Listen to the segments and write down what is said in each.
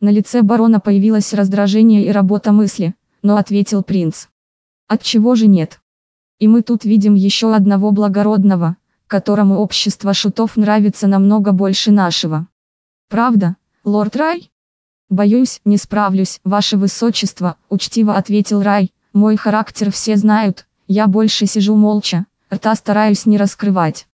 На лице барона появилось раздражение и работа мысли, но ответил принц. От чего же нет? И мы тут видим еще одного благородного, которому общество шутов нравится намного больше нашего. Правда, лорд Рай? Боюсь, не справлюсь, ваше высочество, учтиво ответил Рай, мой характер все знают, я больше сижу молча, рта стараюсь не раскрывать.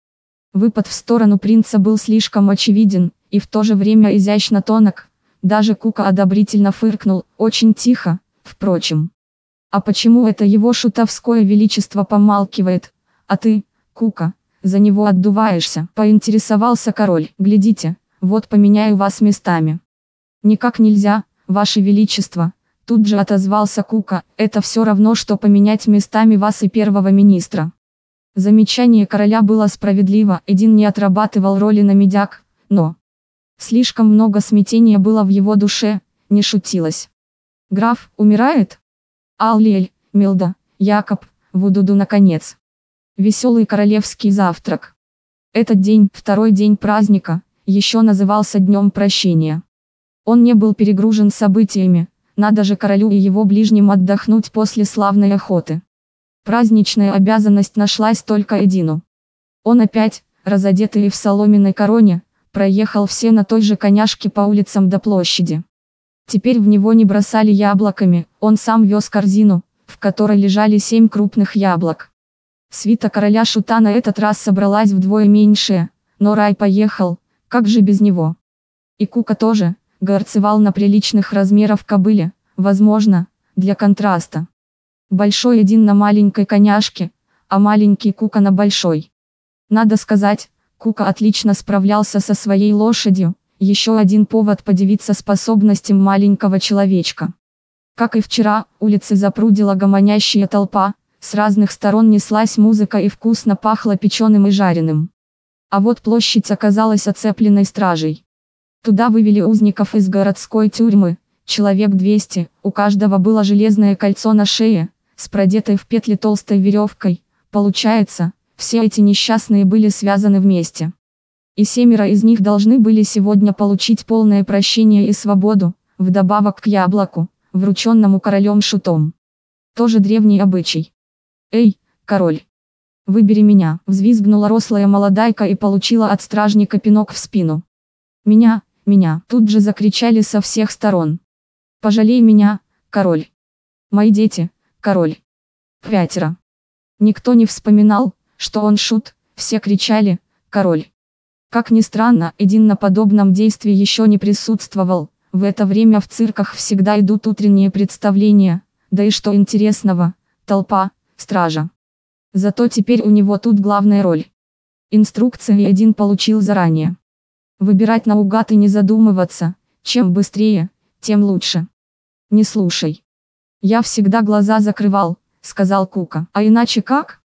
Выпад в сторону принца был слишком очевиден, и в то же время изящно тонок, даже Кука одобрительно фыркнул, очень тихо, впрочем. А почему это его шутовское величество помалкивает, а ты, Кука, за него отдуваешься, поинтересовался король, глядите, вот поменяю вас местами. Никак нельзя, ваше величество, тут же отозвался Кука, это все равно, что поменять местами вас и первого министра. Замечание короля было справедливо, Эдин не отрабатывал роли на медяк, но... Слишком много смятения было в его душе, не шутилось. Граф, умирает? Аллиэль, Милда, Якоб, Вудуду наконец. Веселый королевский завтрак. Этот день, второй день праздника, еще назывался Днем Прощения. Он не был перегружен событиями, надо же королю и его ближним отдохнуть после славной охоты. Праздничная обязанность нашлась только Эдину. Он опять, разодетый в соломенной короне, проехал все на той же коняшке по улицам до площади. Теперь в него не бросали яблоками, он сам вез корзину, в которой лежали семь крупных яблок. Свита короля Шута на этот раз собралась вдвое меньше, но Рай поехал, как же без него. И Кука тоже, горцевал на приличных размеров кобыле, возможно, для контраста. Большой один на маленькой коняшке, а маленький Кука на большой. Надо сказать, Кука отлично справлялся со своей лошадью, еще один повод подивиться способностям маленького человечка. Как и вчера, улицы запрудила гомонящая толпа, с разных сторон неслась музыка и вкусно пахло печеным и жареным. А вот площадь оказалась оцепленной стражей. Туда вывели узников из городской тюрьмы, человек 200, у каждого было железное кольцо на шее, с продетой в петли толстой веревкой, получается, все эти несчастные были связаны вместе. И семеро из них должны были сегодня получить полное прощение и свободу, вдобавок к яблоку, врученному королем шутом. Тоже древний обычай. «Эй, король! Выбери меня!» – взвизгнула рослая молодайка и получила от стражника пинок в спину. «Меня, меня!» – тут же закричали со всех сторон. «Пожалей меня, король! Мои дети, король!» Пятеро. Никто не вспоминал, что он шут, все кричали, король. Как ни странно, Эдин на подобном действии еще не присутствовал, в это время в цирках всегда идут утренние представления, да и что интересного, толпа, стража. Зато теперь у него тут главная роль. Инструкции Эдин получил заранее. Выбирать наугад и не задумываться, чем быстрее, тем лучше. Не слушай. Я всегда глаза закрывал, сказал Кука. А иначе как?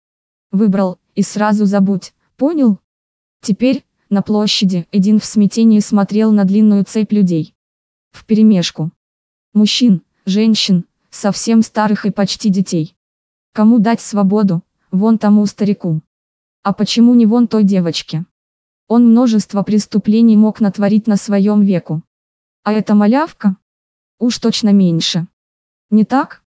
Выбрал, и сразу забудь, понял? Теперь, на площади, Эдин в смятении смотрел на длинную цепь людей. В перемешку. Мужчин, женщин, совсем старых и почти детей. Кому дать свободу, вон тому старику. А почему не вон той девочке? Он множество преступлений мог натворить на своем веку. А эта малявка? Уж точно меньше. Не так?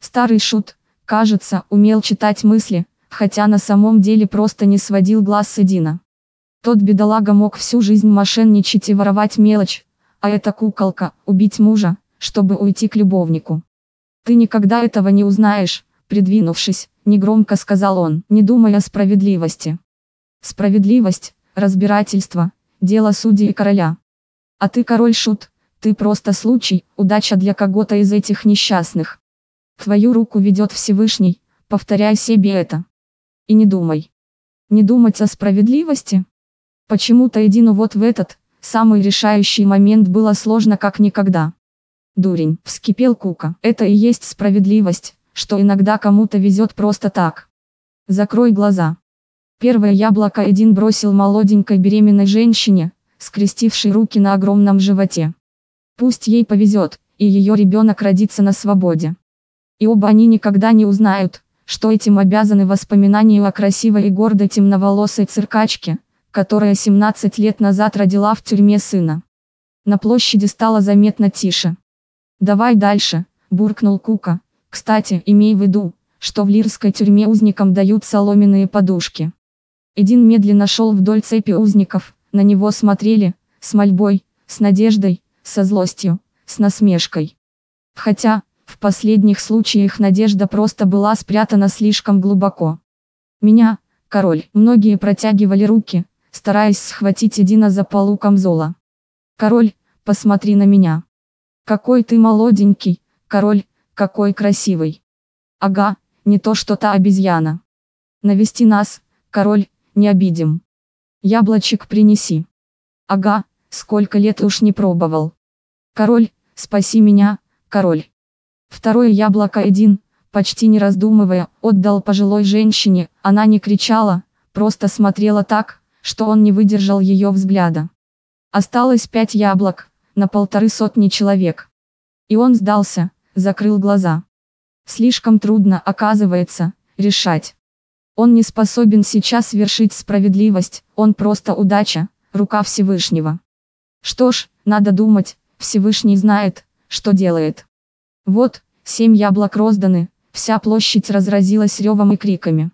Старый шут, кажется, умел читать мысли, хотя на самом деле просто не сводил глаз с Эдина. Тот бедолага мог всю жизнь мошенничать и воровать мелочь, а эта куколка – убить мужа, чтобы уйти к любовнику. Ты никогда этого не узнаешь, придвинувшись, негромко сказал он, не думая о справедливости. Справедливость, разбирательство, дело судьи и короля. А ты король шут, ты просто случай, удача для кого-то из этих несчастных. Твою руку ведет Всевышний, повторяй себе это. И не думай. Не думать о справедливости? Почему-то Эдину вот в этот, самый решающий момент было сложно как никогда. Дурень, вскипел Кука. Это и есть справедливость, что иногда кому-то везет просто так. Закрой глаза. Первое яблоко Эдин бросил молоденькой беременной женщине, скрестившей руки на огромном животе. Пусть ей повезет, и ее ребенок родится на свободе. И оба они никогда не узнают, что этим обязаны воспоминанию о красивой и гордой темноволосой циркачке, которая 17 лет назад родила в тюрьме сына. На площади стало заметно тише. «Давай дальше», – буркнул Кука. «Кстати, имей в виду, что в лирской тюрьме узникам дают соломенные подушки». Эдин медленно шел вдоль цепи узников, на него смотрели, с мольбой, с надеждой, со злостью, с насмешкой. Хотя, в последних случаях надежда просто была спрятана слишком глубоко. Меня, король, многие протягивали руки, стараясь схватить Эдина за полу камзола. Король, посмотри на меня. Какой ты молоденький, король, какой красивый. Ага, не то что та обезьяна. Навести нас, король, не обидим. Яблочек принеси. Ага, сколько лет уж не пробовал. Король, спаси меня, король. Второе яблоко один, почти не раздумывая, отдал пожилой женщине, она не кричала, просто смотрела так, что он не выдержал ее взгляда. Осталось пять яблок, на полторы сотни человек. И он сдался, закрыл глаза. Слишком трудно, оказывается, решать. Он не способен сейчас вершить справедливость, он просто удача, рука Всевышнего. Что ж, надо думать, Всевышний знает, что делает. Вот, семь яблок розданы, вся площадь разразилась ревом и криками.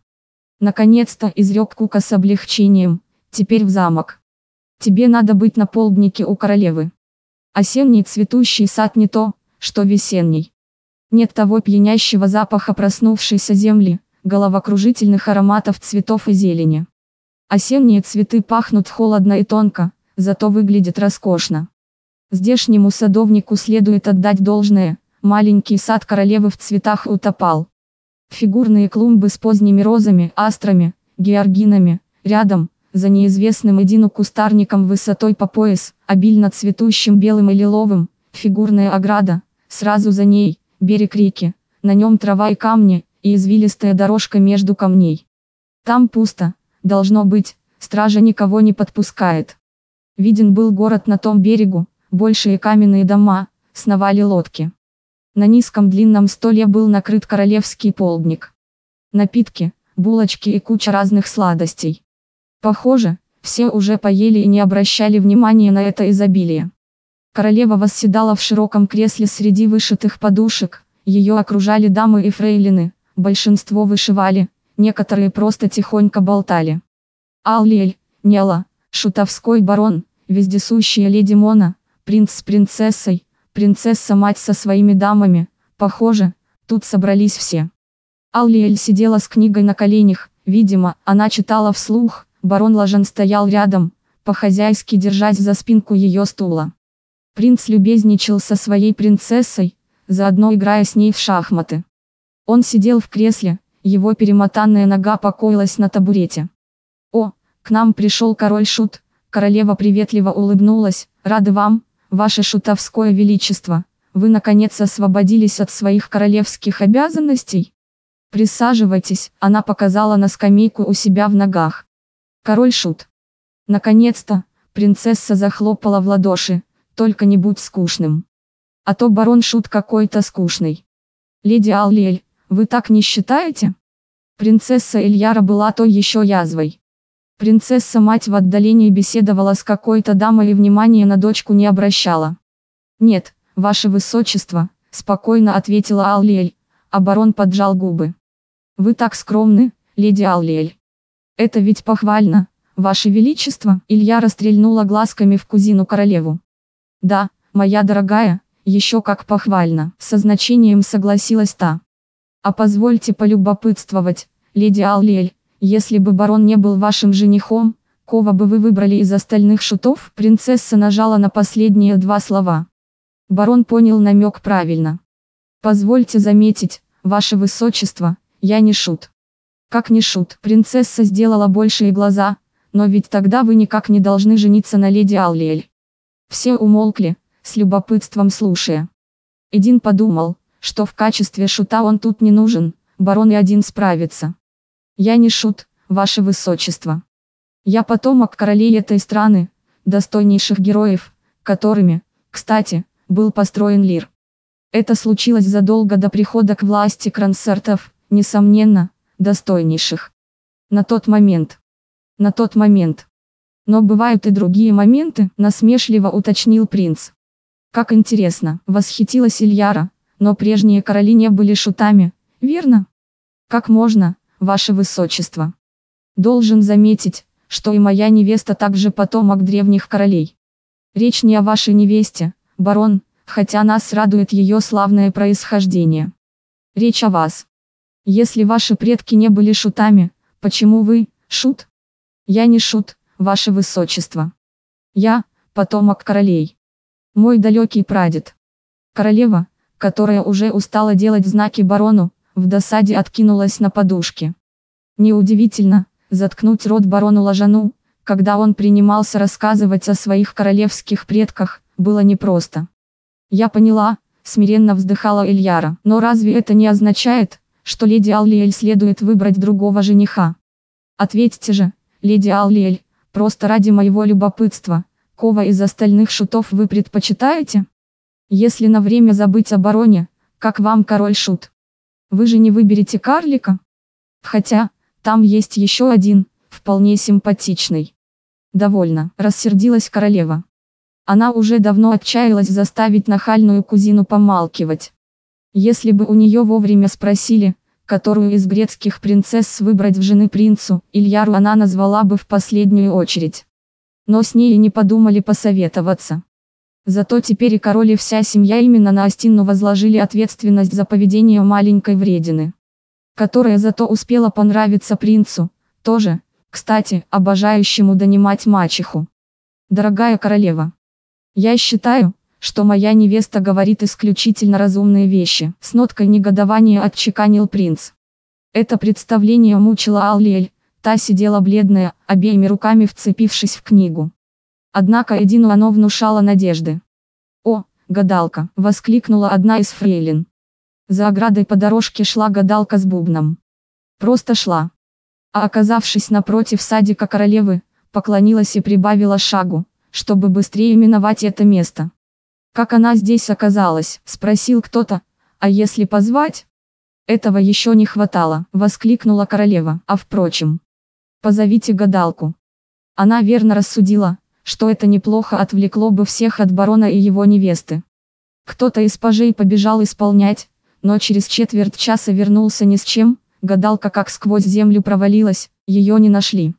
Наконец-то изрек Кука с облегчением, теперь в замок. Тебе надо быть на полднике у королевы. Осенний цветущий сад не то, что весенний. Нет того пьянящего запаха проснувшейся земли, головокружительных ароматов цветов и зелени. Осенние цветы пахнут холодно и тонко, зато выглядят роскошно. Здешнему садовнику следует отдать должное, маленький сад королевы в цветах утопал. Фигурные клумбы с поздними розами, астрами, георгинами, рядом, за неизвестным Эдину кустарником высотой по пояс, обильно цветущим белым и лиловым, фигурная ограда, сразу за ней, берег реки, на нем трава и камни, и извилистая дорожка между камней. Там пусто, должно быть, стража никого не подпускает. Виден был город на том берегу, большие каменные дома, сновали лодки. На низком длинном столе был накрыт королевский полдник. Напитки, булочки и куча разных сладостей. Похоже, все уже поели и не обращали внимания на это изобилие. Королева восседала в широком кресле среди вышитых подушек, ее окружали дамы и фрейлины, большинство вышивали, некоторые просто тихонько болтали. Аллиэль, Нела, шутовской барон, вездесущая леди Мона, принц с принцессой, принцесса-мать со своими дамами, похоже, тут собрались все. Аллиэль сидела с книгой на коленях, видимо, она читала вслух, барон Лажен стоял рядом, по-хозяйски держась за спинку ее стула. Принц любезничал со своей принцессой, заодно играя с ней в шахматы. Он сидел в кресле, его перемотанная нога покоилась на табурете. «О, к нам пришел король Шут», королева приветливо улыбнулась, «рады вам, ваше шутовское величество, вы наконец освободились от своих королевских обязанностей?» «Присаживайтесь», она показала на скамейку у себя в ногах. Король Шут. Наконец-то, принцесса захлопала в ладоши, только не будь скучным. А то барон Шут какой-то скучный. Леди Аллиэль, вы так не считаете? Принцесса Ильяра была той еще язвой. Принцесса-мать в отдалении беседовала с какой-то дамой и внимания на дочку не обращала. «Нет, ваше высочество», – спокойно ответила Аллиэль, а барон поджал губы. «Вы так скромны, леди Аллиэль. Это ведь похвально, ваше величество», – Илья расстрельнула глазками в кузину королеву. «Да, моя дорогая, еще как похвально», – со значением согласилась та. А позвольте полюбопытствовать, леди Аллиэль, если бы барон не был вашим женихом, кого бы вы выбрали из остальных шутов? Принцесса нажала на последние два слова. Барон понял намек правильно. Позвольте заметить, ваше высочество, я не шут. Как не шут? Принцесса сделала большие глаза, но ведь тогда вы никак не должны жениться на леди Аллиэль. Все умолкли, с любопытством слушая. Эдин подумал, что в качестве шута он тут не нужен, барон и один справится. Я не шут, ваше высочество. Я потомок королей этой страны, достойнейших героев, которыми, кстати, был построен Лир. Это случилось задолго до прихода к власти крансертов, несомненно, достойнейших. На тот момент. На тот момент. Но бывают и другие моменты, насмешливо уточнил принц. Как интересно, восхитилась Ильяра, но прежние короли не были шутами, верно? Как можно, ваше высочество? Должен заметить, что и моя невеста также потомок древних королей. Речь не о вашей невесте, барон, хотя нас радует ее славное происхождение. Речь о вас. Если ваши предки не были шутами, почему вы, шут? Я не шут, ваше высочество. Я, потомок королей. Мой далекий прадед. Королева, которая уже устала делать знаки барону, в досаде откинулась на подушке. Неудивительно, заткнуть рот барону Лажану, когда он принимался рассказывать о своих королевских предках, было непросто. Я поняла, смиренно вздыхала Ильяра, но разве это не означает, что леди Аллиэль следует выбрать другого жениха? Ответьте же, леди Аллиэль, просто ради моего любопытства, кого из остальных шутов вы предпочитаете? Если на время забыть о бароне, как вам король шут? Вы же не выберете карлика? Хотя, там есть еще один, вполне симпатичный. Довольно, рассердилась королева. Она уже давно отчаялась заставить нахальную кузину помалкивать. Если бы у нее вовремя спросили, которую из грецких принцесс выбрать в жены принцу, Ильяру она назвала бы в последнюю очередь. Но с ней не подумали посоветоваться. Зато теперь и король и вся семья именно на Астину возложили ответственность за поведение маленькой вредины которая зато успела понравиться принцу, тоже, кстати, обожающему донимать мачеху. Дорогая королева, я считаю, что моя невеста говорит исключительно разумные вещи, с ноткой негодования отчеканил принц. Это представление мучило Аллиэль, та сидела бледная, обеими руками вцепившись в книгу. Однако Эдину оно внушало надежды. «О, гадалка!» – воскликнула одна из фрейлин. За оградой по дорожке шла гадалка с бубном. Просто шла. А оказавшись напротив садика королевы, поклонилась и прибавила шагу, чтобы быстрее миновать это место. «Как она здесь оказалась?» – спросил кто-то. «А если позвать?» «Этого еще не хватало», – воскликнула королева. «А впрочем, позовите гадалку». Она верно рассудила, что это неплохо отвлекло бы всех от барона и его невесты. Кто-то из пажей побежал исполнять, но через четверть часа вернулся ни с чем, гадалка как сквозь землю провалилась, ее не нашли.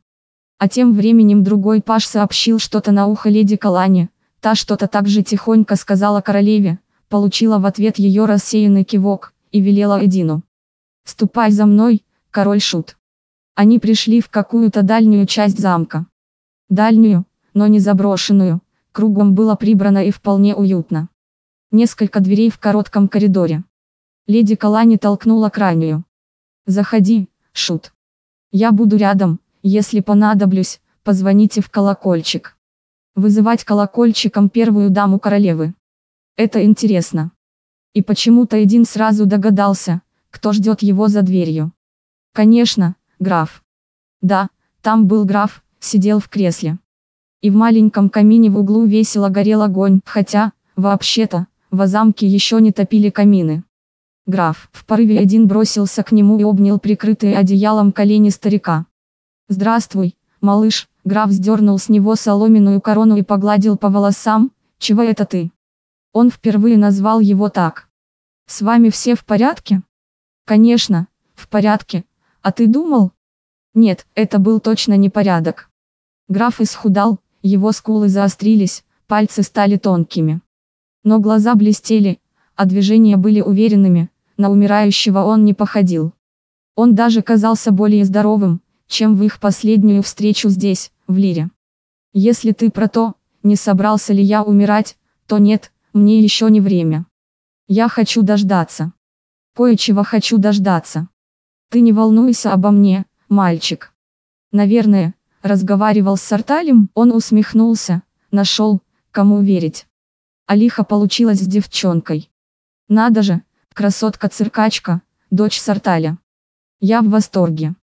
А тем временем другой паш сообщил что-то на ухо леди Калане, та что-то так же тихонько сказала королеве, получила в ответ ее рассеянный кивок, и велела Эдину. «Ступай за мной, король шут». Они пришли в какую-то дальнюю часть замка. Дальнюю, но не заброшенную, кругом было прибрано и вполне уютно. Несколько дверей в коротком коридоре. Леди Калани толкнула крайнюю. «Заходи, Шут. Я буду рядом, если понадоблюсь, позвоните в колокольчик». Вызывать колокольчиком первую даму королевы. Это интересно. И почему-то один сразу догадался, кто ждет его за дверью. Конечно, граф. Да, там был граф, сидел в кресле. И в маленьком камине в углу весело горел огонь, хотя, вообще-то, в замке еще не топили камины. Граф в порыве один бросился к нему и обнял прикрытые одеялом колени старика. «Здравствуй, малыш», граф сдернул с него соломенную корону и погладил по волосам, «чего это ты?» Он впервые назвал его так. «С вами все в порядке?» «Конечно, в порядке. А ты думал?» «Нет, это был точно не порядок». Граф исхудал, его скулы заострились, пальцы стали тонкими. Но глаза блестели, а движения были уверенными, на умирающего он не походил. Он даже казался более здоровым, чем в их последнюю встречу здесь, в Лире. Если ты про то, не собрался ли я умирать, то нет, мне еще не время. Я хочу дождаться. Кое-чего хочу дождаться. Ты не волнуйся обо мне, мальчик. Наверное, разговаривал с Сарталем, он усмехнулся, нашел, кому верить. Алиха получилась с девчонкой. Надо же, Красотка-циркачка, дочь Сарталя. Я в восторге.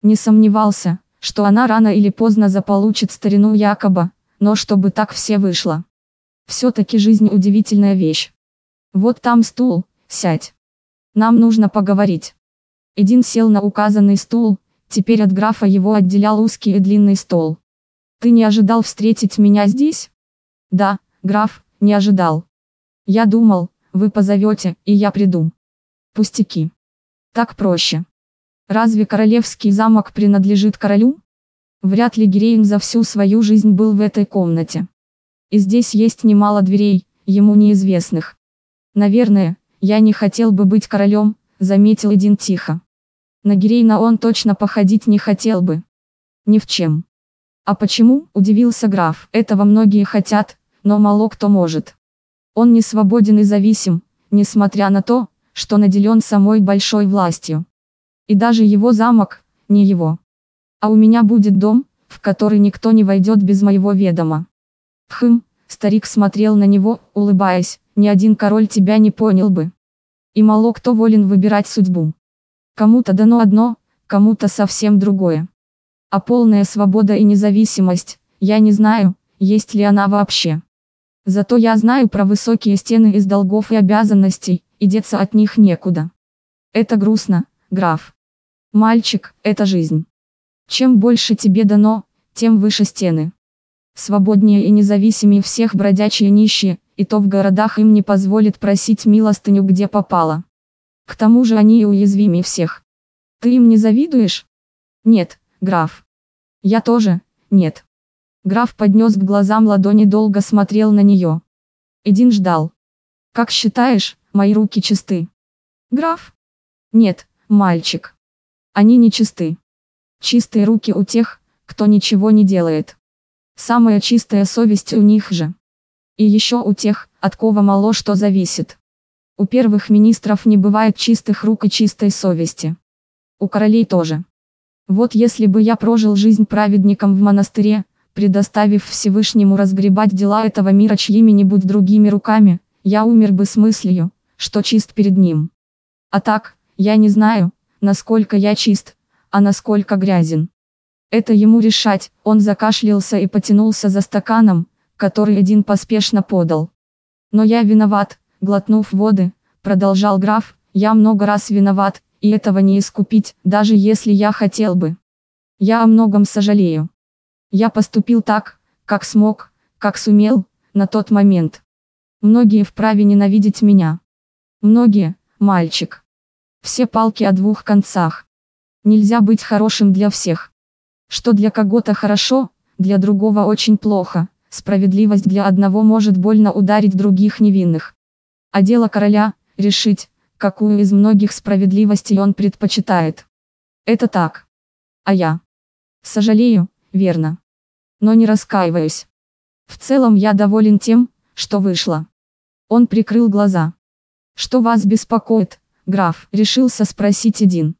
Не сомневался, что она рано или поздно заполучит старину Якоба, но чтобы так все вышло. Все-таки жизнь удивительная вещь. Вот там стул, сядь. Нам нужно поговорить. Эдин сел на указанный стул, теперь от графа его отделял узкий и длинный стол. Ты не ожидал встретить меня здесь? Да, граф, не ожидал. Я думал, вы позовете, и я приду. Пустяки. Так проще. Разве королевский замок принадлежит королю? Вряд ли Гирейн за всю свою жизнь был в этой комнате. И здесь есть немало дверей, ему неизвестных. Наверное, я не хотел бы быть королем, заметил Эдин тихо. На Гирейна он точно походить не хотел бы. Ни в чем. А почему, удивился граф, этого многие хотят, но мало кто может. Он не свободен и зависим, несмотря на то, что наделен самой большой властью. И даже его замок, не его. А у меня будет дом, в который никто не войдет без моего ведома. Хм, старик смотрел на него, улыбаясь, ни один король тебя не понял бы. И мало кто волен выбирать судьбу. Кому-то дано одно, кому-то совсем другое. А полная свобода и независимость, я не знаю, есть ли она вообще. Зато я знаю про высокие стены из долгов и обязанностей, и деться от них некуда. Это грустно, граф. Мальчик, это жизнь. Чем больше тебе дано, тем выше стены. Свободнее и независимее всех бродячие нищие, и то в городах им не позволит просить милостыню где попало. К тому же они и уязвимее всех. Ты им не завидуешь? Нет, граф. Я тоже, нет. Граф поднес к глазам ладони долго смотрел на нее. Эдин ждал. Как считаешь, мои руки чисты? Граф? Нет, мальчик. Они не чисты. Чистые руки у тех, кто ничего не делает. Самая чистая совесть у них же. И еще у тех, от кого мало что зависит. У первых министров не бывает чистых рук и чистой совести. У королей тоже. Вот если бы я прожил жизнь праведником в монастыре, предоставив Всевышнему разгребать дела этого мира чьими-нибудь другими руками, я умер бы с мыслью, что чист перед ним. А так, я не знаю, насколько я чист, а насколько грязен. Это ему решать, он закашлялся и потянулся за стаканом, который один поспешно подал. Но я виноват, глотнув воды, продолжал граф, я много раз виноват, и этого не искупить, даже если я хотел бы. Я о многом сожалею. Я поступил так, как смог, как сумел, на тот момент. Многие вправе ненавидеть меня. Многие, мальчик. Все палки о двух концах. Нельзя быть хорошим для всех. Что для кого-то хорошо, для другого очень плохо, справедливость для одного может больно ударить других невинных. А дело короля – решить, какую из многих справедливостей он предпочитает. Это так. А я? Сожалею, верно. Но не раскаиваюсь. В целом я доволен тем, что вышло. Он прикрыл глаза. Что вас беспокоит, граф, решился спросить один.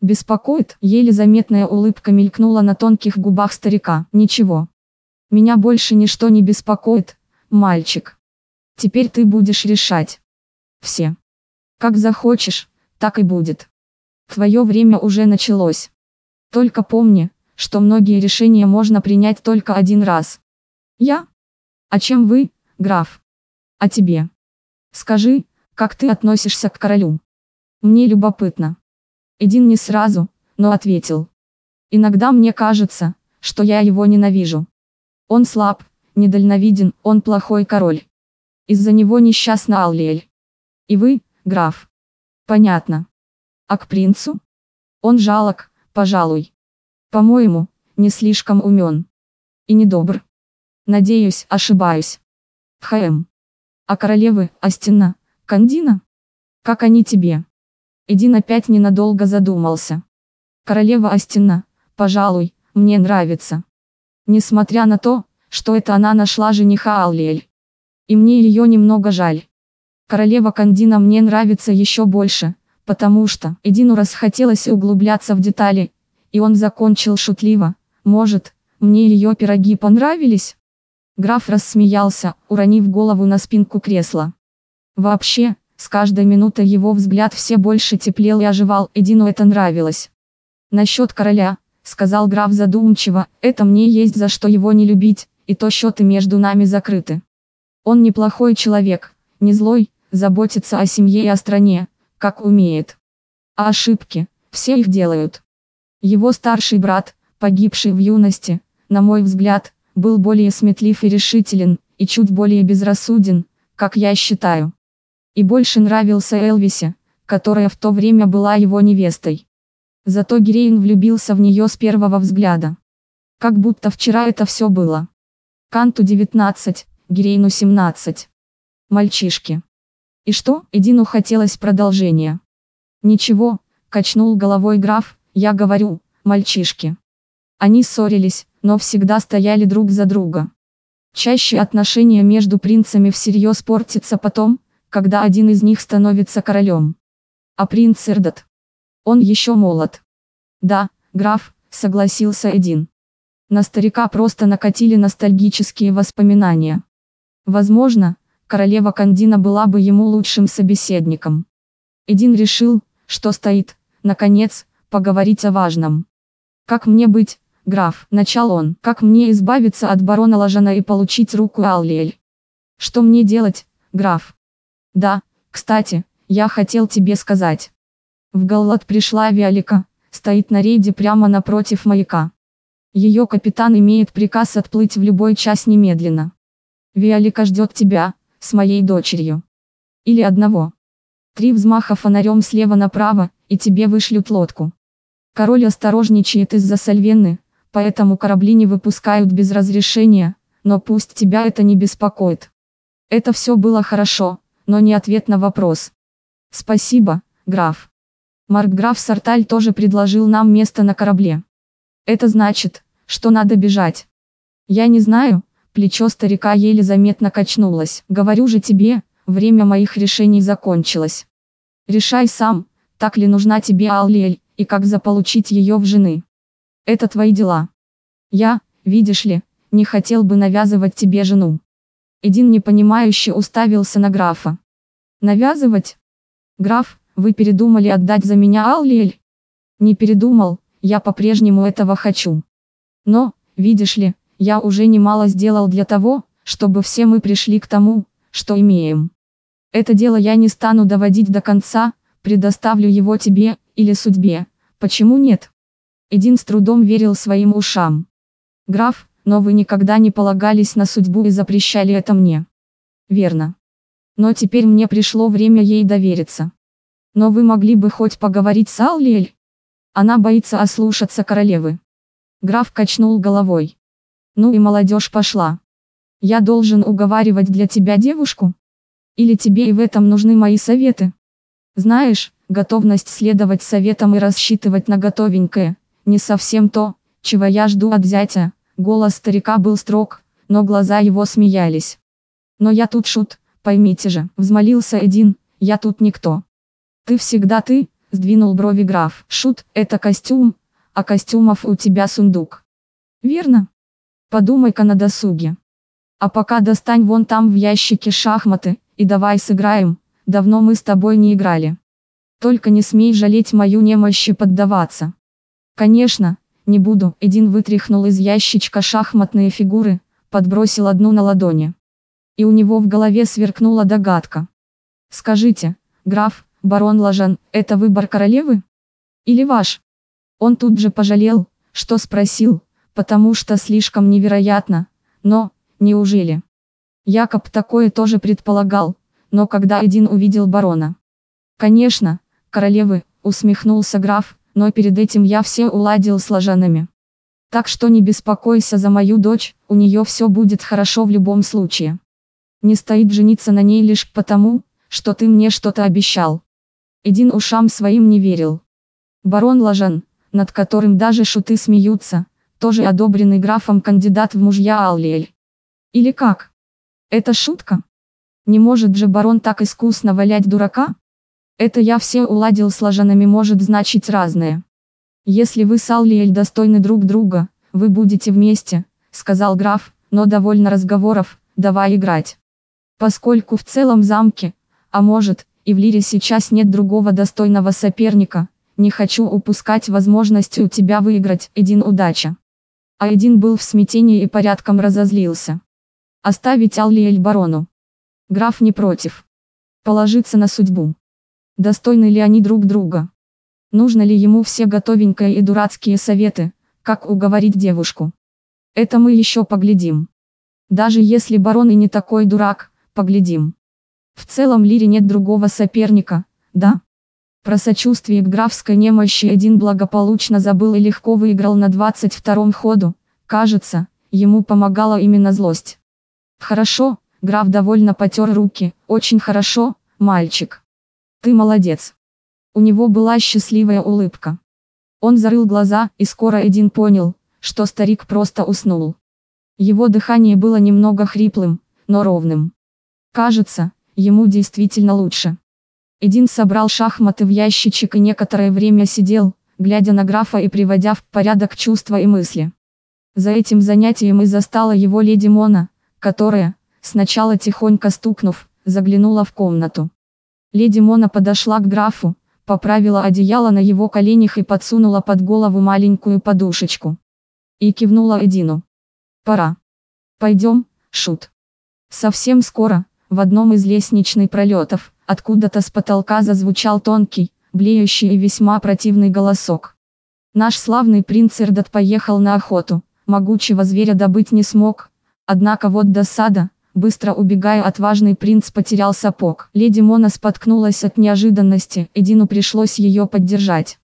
Беспокоит, еле заметная улыбка мелькнула на тонких губах старика. Ничего. Меня больше ничто не беспокоит, мальчик. Теперь ты будешь решать. Все. Как захочешь, так и будет. Твое время уже началось. Только помни, что многие решения можно принять только один раз. Я? А чем вы, граф? А тебе? Скажи, как ты относишься к королю? Мне любопытно. Эдин не сразу, но ответил. Иногда мне кажется, что я его ненавижу. Он слаб, недальновиден, он плохой король. Из-за него несчастна Аллиэль. И вы, граф. Понятно. А к принцу? Он жалок, пожалуй. По-моему, не слишком умен. И недобр. Надеюсь, ошибаюсь. Хм. А королевы, Астина, Кандина? Как они тебе? Эдин опять ненадолго задумался. Королева Астина, пожалуй, мне нравится. Несмотря на то, что это она нашла жениха Аллиэль. И мне ее немного жаль. Королева Кандина мне нравится еще больше, потому что Эдину расхотелось углубляться в детали, и он закончил шутливо, может, мне ее пироги понравились? Граф рассмеялся, уронив голову на спинку кресла. Вообще, с каждой минутой его взгляд все больше теплел и оживал, Эдину это нравилось. Насчет короля, сказал граф задумчиво, это мне есть за что его не любить, и то счеты между нами закрыты. Он неплохой человек, не злой, заботится о семье и о стране, как умеет. А ошибки, все их делают. Его старший брат, погибший в юности, на мой взгляд, был более сметлив и решителен, и чуть более безрассуден, как я считаю. И больше нравился Элвисе, которая в то время была его невестой. Зато Гирейн влюбился в нее с первого взгляда. Как будто вчера это все было. Канту 19, Гирейну 17. Мальчишки. И что, Эдину хотелось продолжения. Ничего, качнул головой граф, я говорю, мальчишки. Они ссорились, но всегда стояли друг за друга. Чаще отношения между принцами всерьез портятся потом, когда один из них становится королем. А принц Эрдот? Он еще молод. Да, граф, согласился Эдин. На старика просто накатили ностальгические воспоминания. Возможно, королева Кандина была бы ему лучшим собеседником. Эдин решил, что стоит, наконец, поговорить о важном. «Как мне быть, граф?» – начал он. «Как мне избавиться от барона Лажана и получить руку Аллиэль?» «Что мне делать, граф?» «Да, кстати, я хотел тебе сказать». В Галлат пришла Виолика, стоит на рейде прямо напротив маяка. Ее капитан имеет приказ отплыть в любой час немедленно. Виолика ждет тебя, с моей дочерью. Или одного. Три взмаха фонарем слева направо, и тебе вышлют лодку. Король осторожничает из-за Сальвенны, поэтому корабли не выпускают без разрешения, но пусть тебя это не беспокоит. Это все было хорошо, но не ответ на вопрос. Спасибо, граф. Маркграф Сарталь тоже предложил нам место на корабле. Это значит, что надо бежать. Я не знаю, плечо старика еле заметно качнулось. Говорю же тебе, время моих решений закончилось. Решай сам, так ли нужна тебе Аллиэль, и как заполучить ее в жены. Это твои дела. Я, видишь ли, не хотел бы навязывать тебе жену. Эдин непонимающе уставился на графа. Навязывать? Граф, вы передумали отдать за меня Аллиэль? Не передумал, я по-прежнему этого хочу. Но, видишь ли, я уже немало сделал для того, чтобы все мы пришли к тому, что имеем. Это дело я не стану доводить до конца, предоставлю его тебе, или судьбе. Почему нет? Эдин с трудом верил своим ушам. Граф, но вы никогда не полагались на судьбу и запрещали это мне. Верно. Но теперь мне пришло время ей довериться. Но вы могли бы хоть поговорить с Аллиэль? Она боится ослушаться королевы. Граф качнул головой. Ну и молодежь пошла. Я должен уговаривать для тебя девушку? Или тебе и в этом нужны мои советы? Знаешь, готовность следовать советам и рассчитывать на готовенькое, не совсем то, чего я жду от зятя. Голос старика был строг, но глаза его смеялись. Но я тут шут, поймите же, взмолился Эдин, я тут никто. «Ты всегда ты», — сдвинул брови граф. «Шут, это костюм, а костюмов у тебя сундук». «Верно? Подумай-ка на досуге. А пока достань вон там в ящике шахматы, и давай сыграем, давно мы с тобой не играли. Только не смей жалеть мою немощь и поддаваться». «Конечно, не буду», — Эдин вытряхнул из ящичка шахматные фигуры, подбросил одну на ладони. И у него в голове сверкнула догадка. «Скажите, граф, Барон Лажан, это выбор королевы? Или ваш? Он тут же пожалел, что спросил, потому что слишком невероятно, но, неужели? Якоб такое тоже предполагал, но когда Эдин увидел барона. Конечно, королевы, усмехнулся граф, но перед этим я все уладил с лажанами. Так что не беспокойся за мою дочь, у нее все будет хорошо в любом случае. Не стоит жениться на ней лишь потому, что ты мне что-то обещал. Эдин ушам своим не верил. Барон Лажан, над которым даже шуты смеются, тоже одобренный графом кандидат в мужья Аллиэль. Или как? Это шутка? Не может же барон так искусно валять дурака? Это я все уладил с Лажанами может значить разное. Если вы с Аллиэль достойны друг друга, вы будете вместе, сказал граф, но довольно разговоров, давай играть. Поскольку в целом замке, а может, и в Лире сейчас нет другого достойного соперника. Не хочу упускать возможность у тебя выиграть, Эдин удача. А Эдин был в смятении и порядком разозлился. Оставить Аллиэль барону. Граф не против. Положиться на судьбу. Достойны ли они друг друга? Нужно ли ему все готовенькое и дурацкие советы, как уговорить девушку? Это мы еще поглядим. Даже если барон и не такой дурак, поглядим. В целом Лире нет другого соперника, да? Про сочувствие к графской немощи один благополучно забыл и легко выиграл на 22-м ходу. Кажется, ему помогала именно злость. Хорошо, граф довольно потер руки, очень хорошо, мальчик. Ты молодец. У него была счастливая улыбка. Он зарыл глаза, и скоро один понял, что старик просто уснул. Его дыхание было немного хриплым, но ровным. Кажется, ему действительно лучше. Эдин собрал шахматы в ящичек и некоторое время сидел, глядя на графа и приводя в порядок чувства и мысли. За этим занятием и застала его леди Мона, которая, сначала тихонько стукнув, заглянула в комнату. Леди Мона подошла к графу, поправила одеяло на его коленях и подсунула под голову маленькую подушечку. И кивнула Эдину. «Пора. Пойдем, Шут». Совсем скоро, в одном из лестничных пролетов, откуда-то с потолка зазвучал тонкий, блеющий и весьма противный голосок. Наш славный принц Эрдот поехал на охоту, могучего зверя добыть не смог, однако вот досада, быстро убегая отважный принц потерял сапог. Леди Мона споткнулась от неожиданности, Эдину пришлось ее поддержать.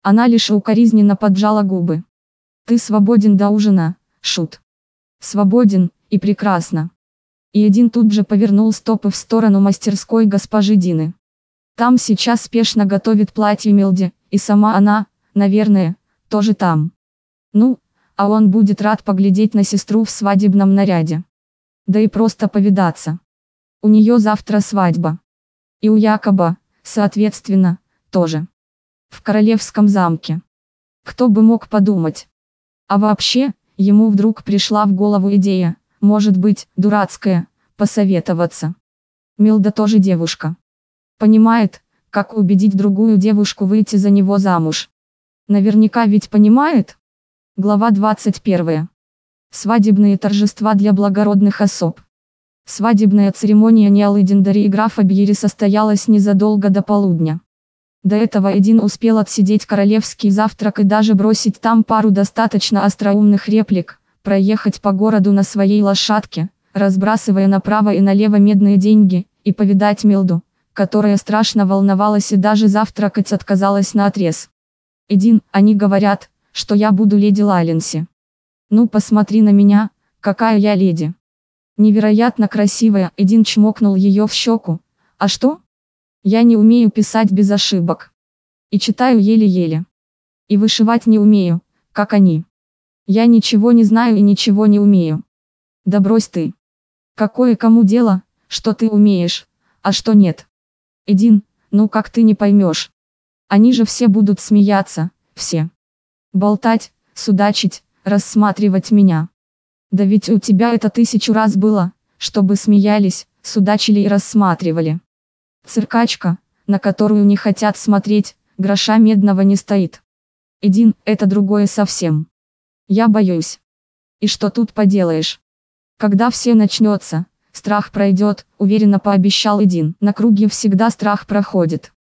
Она лишь укоризненно поджала губы. «Ты свободен до ужина, Шут». «Свободен, и прекрасно». И один тут же повернул стопы в сторону мастерской госпожи Дины. Там сейчас спешно готовит платье Милди, и сама она, наверное, тоже там. Ну, а он будет рад поглядеть на сестру в свадебном наряде. Да и просто повидаться. У нее завтра свадьба. И у Якоба, соответственно, тоже. В королевском замке. Кто бы мог подумать. А вообще, ему вдруг пришла в голову идея, может быть, дурацкая, посоветоваться. Милда тоже девушка. Понимает, как убедить другую девушку выйти за него замуж. Наверняка ведь понимает? Глава 21. Свадебные торжества для благородных особ. Свадебная церемония Ниалы Дендари и графа Бьери состоялась незадолго до полудня. До этого Эдин успел отсидеть королевский завтрак и даже бросить там пару достаточно остроумных реплик, проехать по городу на своей лошадке, разбрасывая направо и налево медные деньги, и повидать Милду, которая страшно волновалась и даже завтракать отказалась на отрез. Эдин, они говорят, что я буду леди Лайленси. Ну посмотри на меня, какая я леди. Невероятно красивая, Эдин чмокнул ее в щеку. А что? Я не умею писать без ошибок. И читаю еле-еле. И вышивать не умею, как они. Я ничего не знаю и ничего не умею. Да брось ты. Какое кому дело, что ты умеешь, а что нет? Эдин, ну как ты не поймешь? Они же все будут смеяться, все. Болтать, судачить, рассматривать меня. Да ведь у тебя это тысячу раз было, чтобы смеялись, судачили и рассматривали. Циркачка, на которую не хотят смотреть, гроша медного не стоит. Эдин, это другое совсем. Я боюсь. И что тут поделаешь? Когда все начнется, страх пройдет, уверенно пообещал Эдин. На круге всегда страх проходит.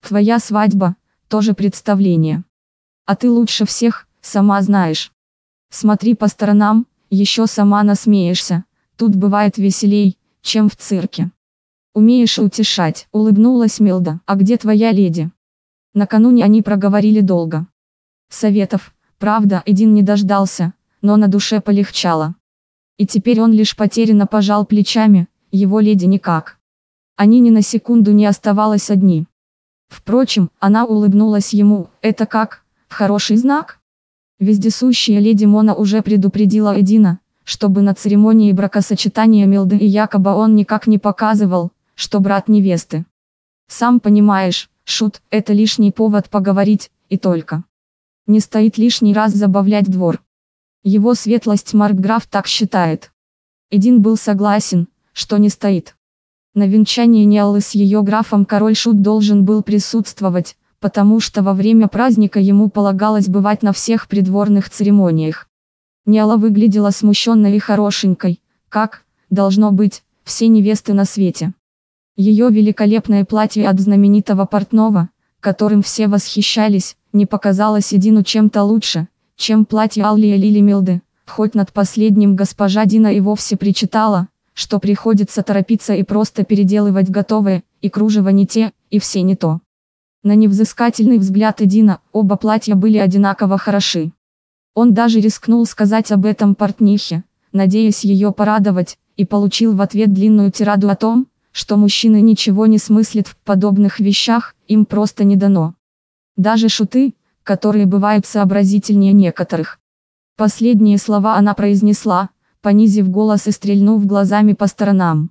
Твоя свадьба, тоже представление. А ты лучше всех, сама знаешь. Смотри по сторонам, еще сама насмеешься. Тут бывает веселей, чем в цирке. Умеешь утешать, улыбнулась Милда. А где твоя леди? Накануне они проговорили долго. Советов, Правда, Эдин не дождался, но на душе полегчало. И теперь он лишь потерянно пожал плечами, его леди никак. Они ни на секунду не оставалось одни. Впрочем, она улыбнулась ему, это как, хороший знак? Вездесущая леди Мона уже предупредила Эдина, чтобы на церемонии бракосочетания Милды и Якоба он никак не показывал, что брат невесты. Сам понимаешь, шут, это лишний повод поговорить, и только. Не стоит лишний раз забавлять двор. Его светлость Маркграф так считает. Эдин был согласен, что не стоит. На венчании Ниалы с ее графом король Шут должен был присутствовать, потому что во время праздника ему полагалось бывать на всех придворных церемониях. Ниала выглядела смущенной и хорошенькой, как, должно быть, все невесты на свете. Ее великолепное платье от знаменитого портного, которым все восхищались, не показалось Эдину чем-то лучше, чем платье Аллия Лили Милды, хоть над последним госпожа Дина и вовсе причитала, что приходится торопиться и просто переделывать готовые, и кружево не те, и все не то. На невзыскательный взгляд Эдина, оба платья были одинаково хороши. Он даже рискнул сказать об этом портнихе, надеясь ее порадовать, и получил в ответ длинную тираду о том, что мужчины ничего не смыслят в подобных вещах, им просто не дано. Даже шуты, которые бывают сообразительнее некоторых. Последние слова она произнесла, понизив голос и стрельнув глазами по сторонам.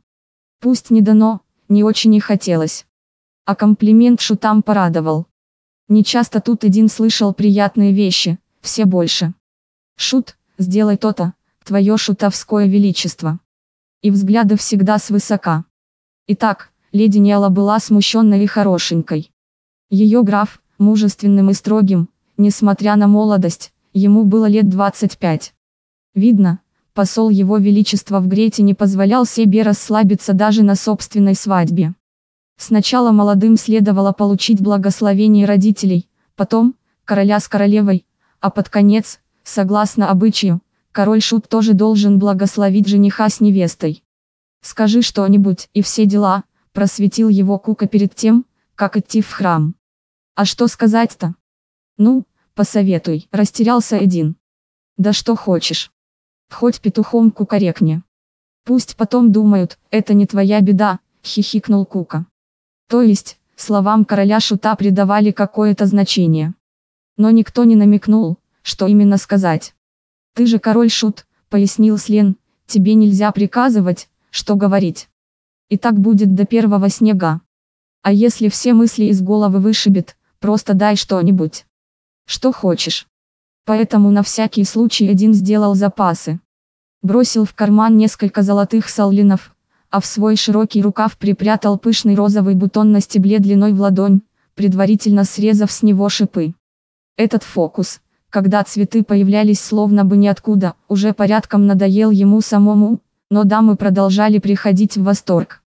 Пусть не дано, не очень и хотелось. А комплимент шутам порадовал. Нечасто тут один слышал приятные вещи, все больше. Шут, сделай то-то, твое шутовское величество. И взгляды всегда свысока. Итак, леди Ниала была смущенной и хорошенькой. Ее граф, мужественным и строгим, несмотря на молодость, ему было лет 25. Видно, посол его величества в Грете не позволял себе расслабиться даже на собственной свадьбе. Сначала молодым следовало получить благословение родителей, потом, короля с королевой, а под конец, согласно обычаю, король Шут тоже должен благословить жениха с невестой. «Скажи что-нибудь, и все дела», просветил его Кука перед тем, как идти в храм. «А что сказать-то?» «Ну, посоветуй», растерялся один. «Да что хочешь. Хоть петухом кукарекни. Пусть потом думают, это не твоя беда», хихикнул Кука. То есть, словам короля Шута придавали какое-то значение. Но никто не намекнул, что именно сказать. «Ты же король Шут», пояснил Слен, «тебе нельзя приказывать, что говорить. И так будет до первого снега. А если все мысли из головы вышибет, просто дай что-нибудь. Что хочешь. Поэтому на всякий случай один сделал запасы. Бросил в карман несколько золотых саллинов, а в свой широкий рукав припрятал пышный розовый бутон на стебле длиной в ладонь, предварительно срезав с него шипы. Этот фокус, когда цветы появлялись словно бы ниоткуда, уже порядком надоел ему самому, но дамы продолжали приходить в восторг.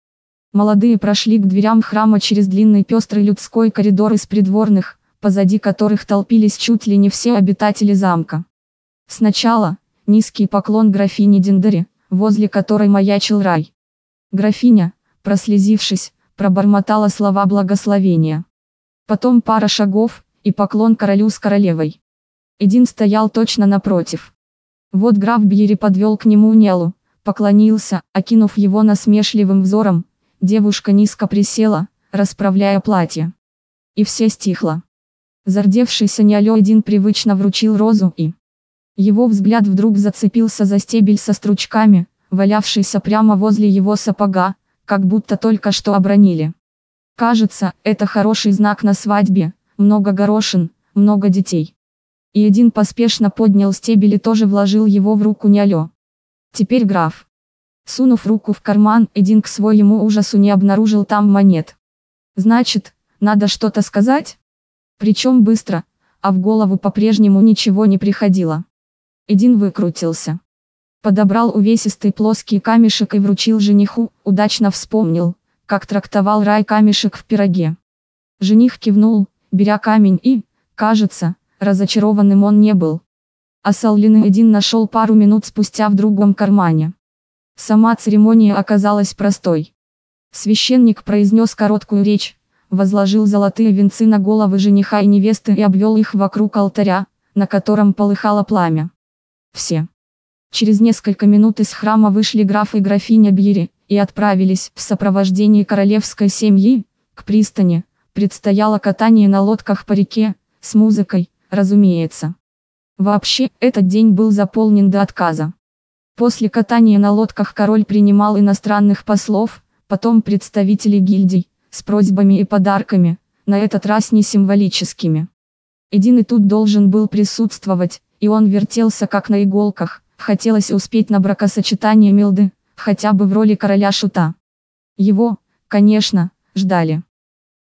Молодые прошли к дверям храма через длинный пестрый людской коридор из придворных, позади которых толпились чуть ли не все обитатели замка. Сначала, низкий поклон графине Диндере, возле которой маячил рай. Графиня, прослезившись, пробормотала слова благословения. Потом пара шагов, и поклон королю с королевой. Эдин стоял точно напротив. Вот граф Бьери подвел к нему Нелу, поклонился, окинув его насмешливым взором, девушка низко присела, расправляя платье. И все стихло. Зардевшийся Ниалёйдин привычно вручил розу и... Его взгляд вдруг зацепился за стебель со стручками, валявшийся прямо возле его сапога, как будто только что обронили. Кажется, это хороший знак на свадьбе, много горошин, много детей. И один поспешно поднял стебель и тоже вложил его в руку Нялё. Теперь граф. Сунув руку в карман, Эдин к своему ужасу не обнаружил там монет. Значит, надо что-то сказать? Причем быстро, а в голову по-прежнему ничего не приходило. Эдин выкрутился. Подобрал увесистый плоский камешек и вручил жениху, удачно вспомнил, как трактовал рай камешек в пироге. Жених кивнул, беря камень и, кажется, разочарованным он не был. А Саллин один нашел пару минут спустя в другом кармане. Сама церемония оказалась простой. Священник произнес короткую речь, возложил золотые венцы на головы жениха и невесты и обвел их вокруг алтаря, на котором полыхало пламя. Все. Через несколько минут из храма вышли граф и графиня Бьери, и отправились в сопровождении королевской семьи, к пристани, предстояло катание на лодках по реке, с музыкой, разумеется. Вообще, этот день был заполнен до отказа. После катания на лодках король принимал иностранных послов, потом представителей гильдий, с просьбами и подарками, на этот раз не символическими. Един и тут должен был присутствовать, и он вертелся как на иголках, хотелось успеть на бракосочетание Милды, хотя бы в роли короля шута. Его, конечно, ждали.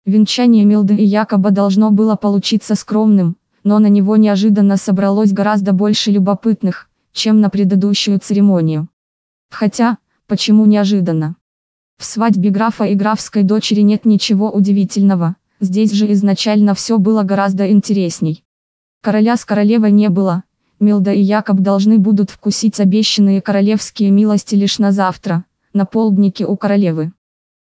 Венчание Милды и Якоба должно было получиться скромным, но на него неожиданно собралось гораздо больше любопытных, чем на предыдущую церемонию. Хотя, почему неожиданно? В свадьбе графа и графской дочери нет ничего удивительного, здесь же изначально все было гораздо интересней. Короля с королевой не было, Милда и Якоб должны будут вкусить обещанные королевские милости лишь на завтра, на полднике у королевы.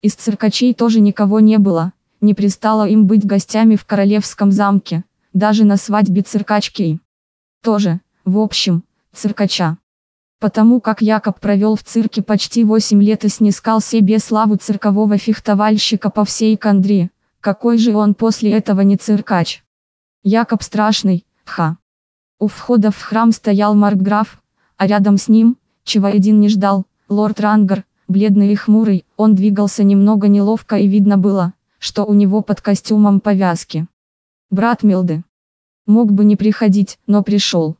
Из циркачей тоже никого не было, не пристало им быть гостями в королевском замке, даже на свадьбе циркачки. Тоже, в общем, циркача. Потому как Якоб провел в цирке почти 8 лет и снискал себе славу циркового фехтовальщика по всей Кандри, какой же он после этого не циркач? Якоб страшный, ха. У входа в храм стоял Маркграф, а рядом с ним, чего один не ждал, лорд Рангар, бледный и хмурый, он двигался немного неловко и видно было, что у него под костюмом повязки. Брат Милды. Мог бы не приходить, но пришел.